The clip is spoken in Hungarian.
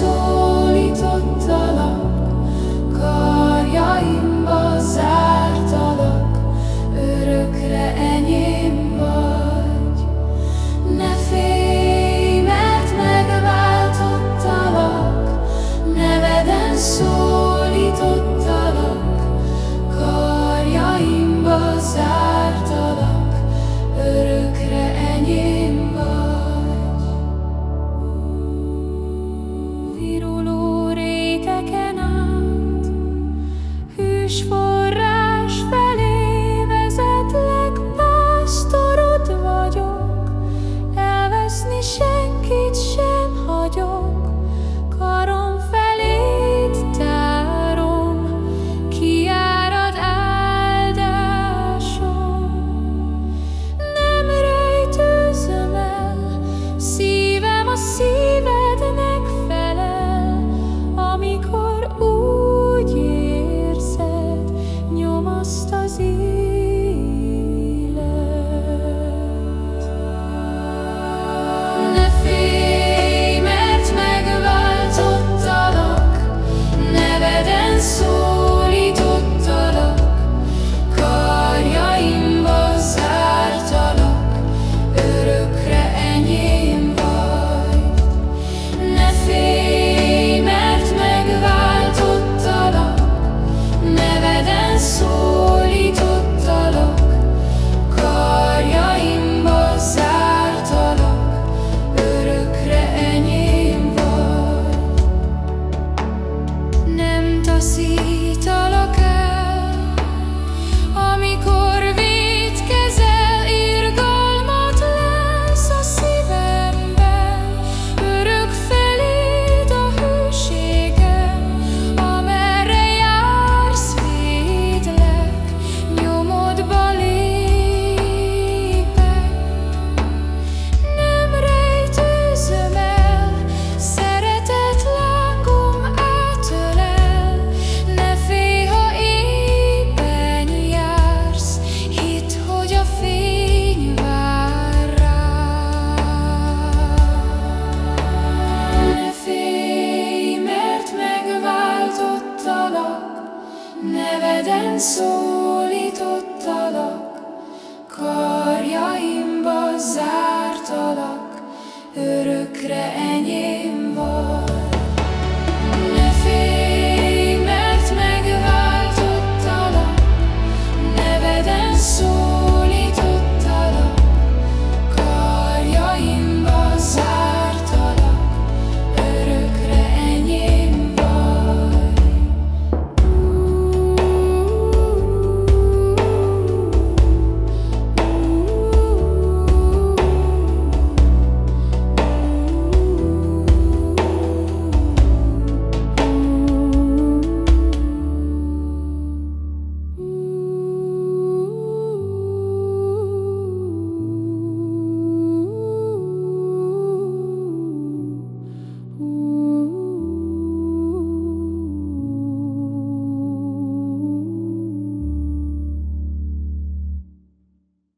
soul. wish for megváltottalak, neveden szólítottalak, karjaimba zártalak, örökre vagy.